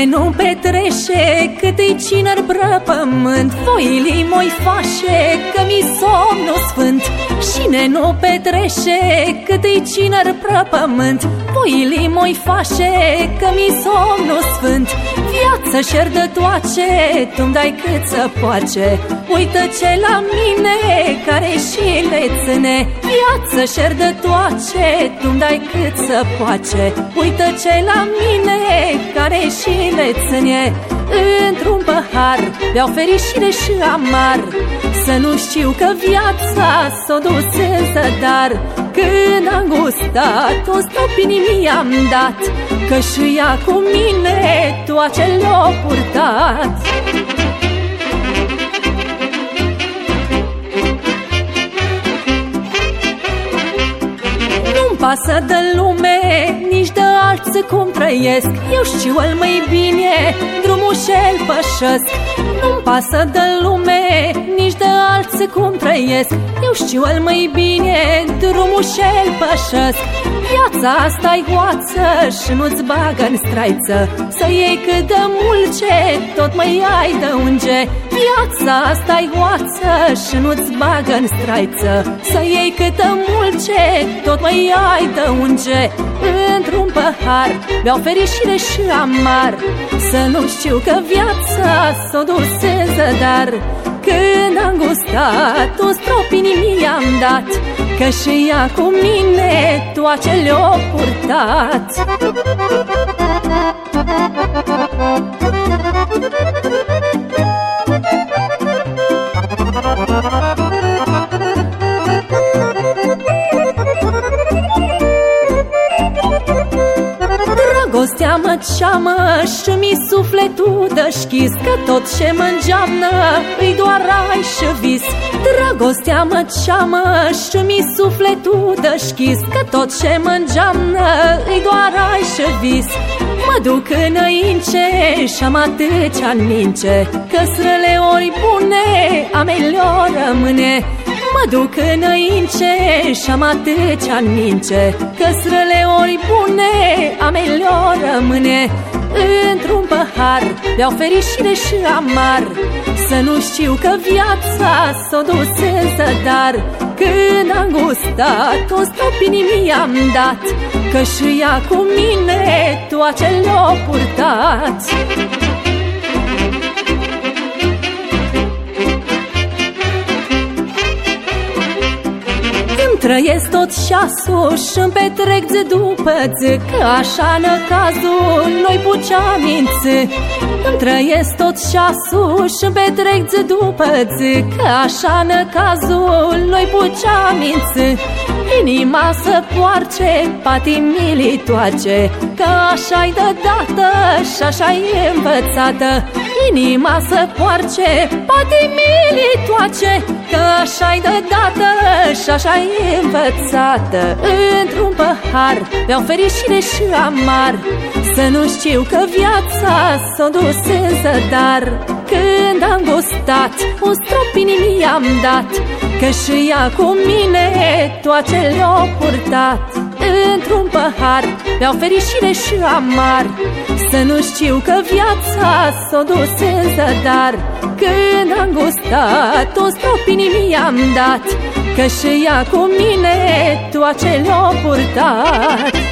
Cine nu petrește cât e cinăr prăpământ Foilii moi fașe că mi somnul sfânt Cine nu petrește cât e cinăr prăpământ Foilii moi fașe că mi somnul sfânt. Viață șerdătoace, tu-mi dai cât să poace. Uită ce la mine care și le ține. Viață șerdătoace, tu-mi dai cât să poace. Uită ce la mine care și le ține Într-un pahar beau fericire și amar. Să nu știu că viața s-o dus în zadar Când am gustat, o stopini mi-am dat. Că și ea cu mine toate le-o purtat. Pasă de lume, nici de alții cum trăiesc. Eu știu el mai bine, drumul și-l pășesc. Nu-mi pasă de lume, nici de alții cum trăiesc. Eu știu el mai bine, drumul și-l pășesc Viața asta e hoață și nu-ți bagă în straiță. Să iei cât de mulce, tot mai ai de unge. Viața asta e hoață și nu-ți bagă în straiță. Să iei cât de mulce, tot mai ai de unge. Într-un pahar beau fericire și amar. Să nu știu că viața s-o dus în zădar Când am gustat, un stropini mi-am dat Că și ea cu mine toate le-o purtat Dragostea mă ceamă și mi sufletul deschis Că tot ce mă îngeamnă îi doar ai și vis. Dragostea mă ceamă și mi sufletul deschis Că tot ce mă îngeamnă îi doar ai și vis. Mă duc înainte și am atâția în mince Că străle ori bune a mele rămâne Mă duc înainte și am atâția în mince Că străle ori bune a mele rămâne. Într-un pahar beau fericire și amar. Să nu știu că viața s-o dus în zadar Când am gustat, o stopini mi-am dat Că și ea cu mine toate le-o purtat Trăiesc tot șasul și-mi petrec zi după zi Că așa nă cazul noi pucea minți Îmi trăiesc tot șasul și-mi petrec zi după zi Că așa nă cazul noi pucea minți Inima să poarce, patimilii toace Că așa-i de dată și așa-i învățată Inima să poarce, patimilii toace Că așa-i de dată și așa-i învățată. Într-un pahar beau fericire și amar. Să nu știu că viața s-o dus în zădar. Când am gustat, un strop inimii am dat Că și ea cu mine toate le-o purtat Într-un pahar beau fericire și amar. Să nu știu că viața s-o dus în zădar Când am gustat, un strop inimii am dat Că și ea cu mine toate le-o purtat